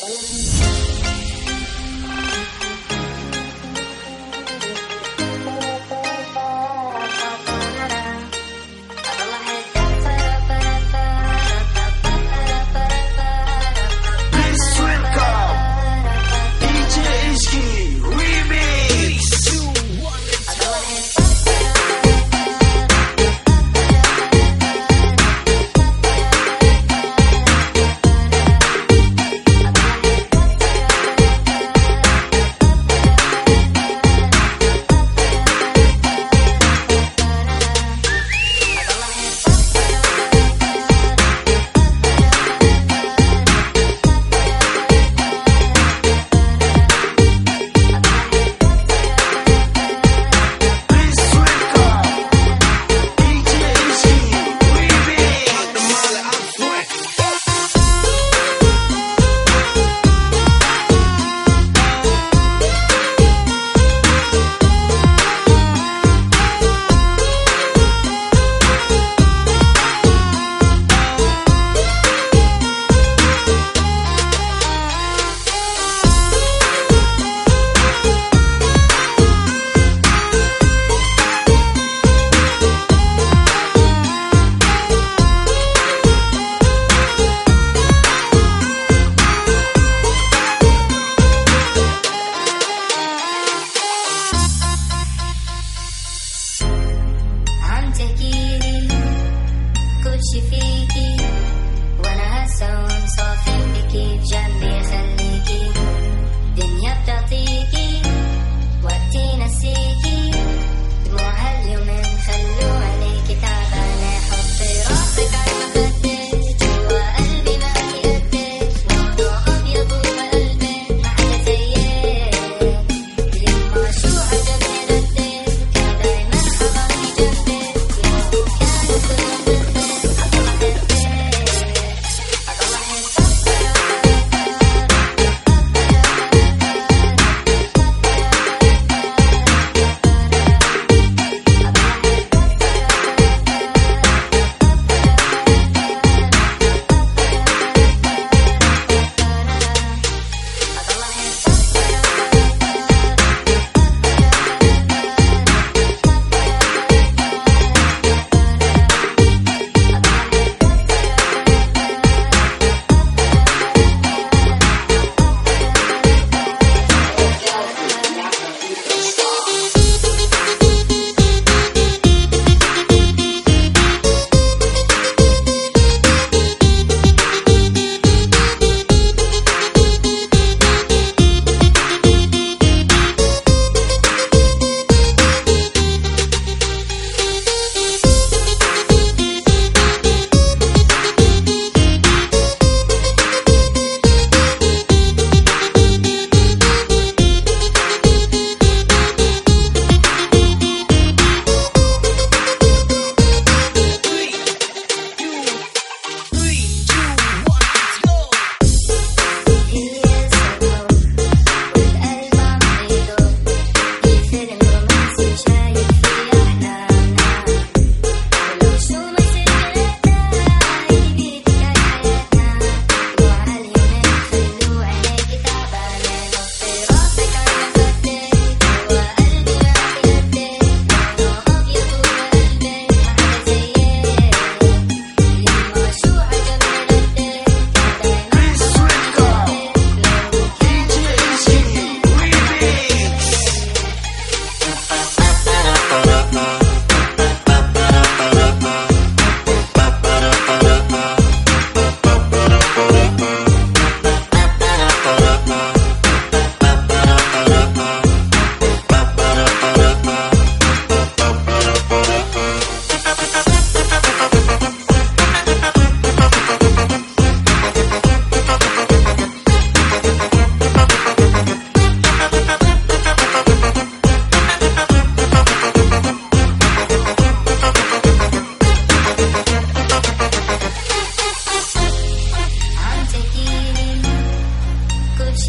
Bye-bye.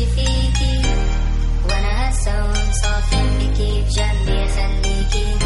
فيكي وانا هالسوم صافي بكي بجنبي خليكي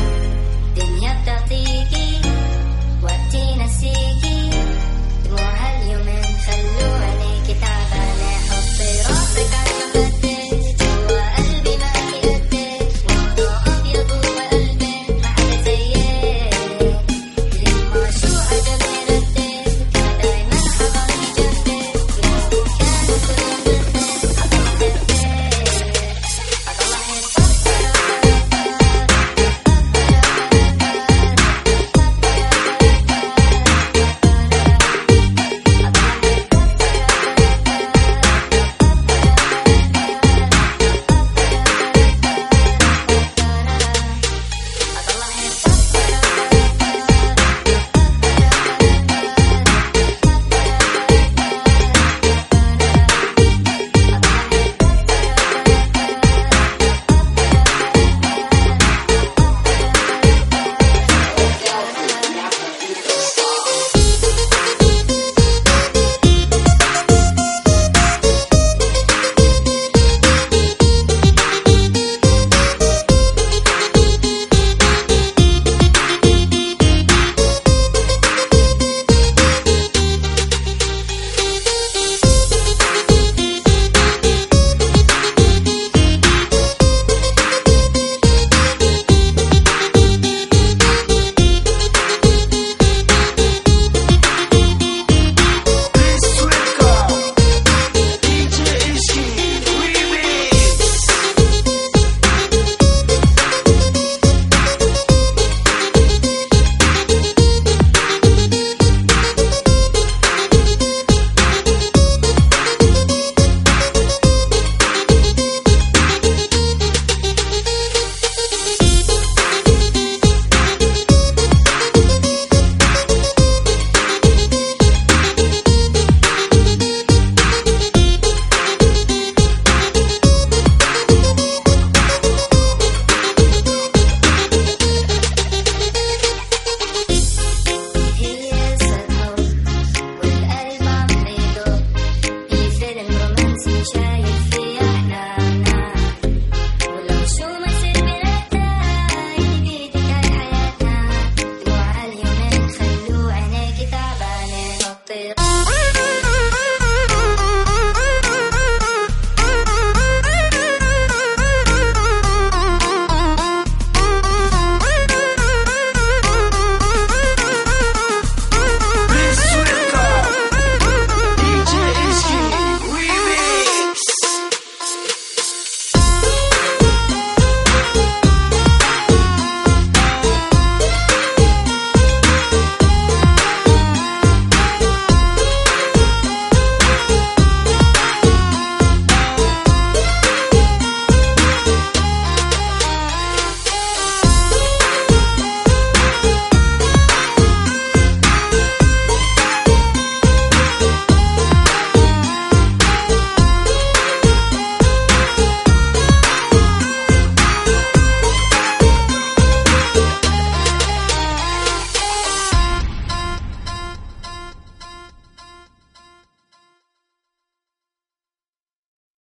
stupid.